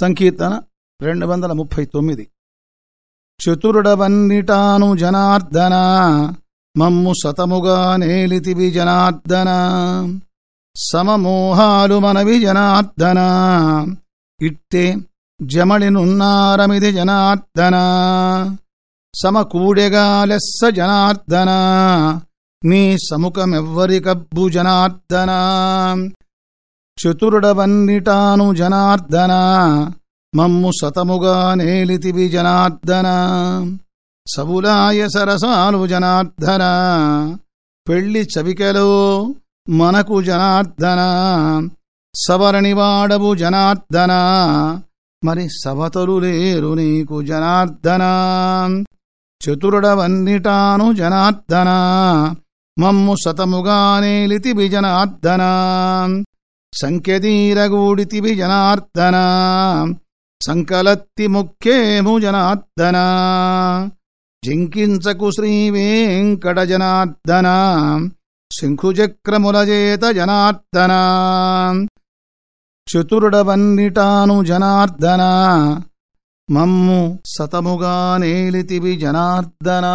సంకీర్తన రెండు వందల ముప్పై తొమ్మిది చతురుడవన్నిటాను జనార్దన మమ్ము సతముగా నేలితివి జనార్దన సమమోహాలు మనవి జనార్దన ఇట్టే జమళినున్నారమిది జనార్దన సమకూడెగా లెస్స జనార్దన నీ సముఖమెవ్వరికబ్బు జనార్దన. చతురుడవన్నిటాను జనార్దన మమ్ము సతముగా నేలితివి జనార్దన. సబులాయ సరసాలు జనార్దన పెళ్ళి చవికెలో మనకు జనార్దన. సవరణివాడవు జనార్దన మరి సవతలు లేరు నీకు జనార్దన. చతురుడవన్నిటాను జనార్దన మమ్ము సతముగానే నేలితివి జనార్దన. సంఖ్యతీరగూడితివి జనార్దనా సంకలత్తి ముఖ్యేము జనార్దనా. జింకించకు శ్రీవేంకట జనార్దన శంఖుచక్రములజేత జనార్దనా. చతురుడవన్నిటాను జనార్దనా మమ్ము సతముగా నేలితివి జనార్దనా.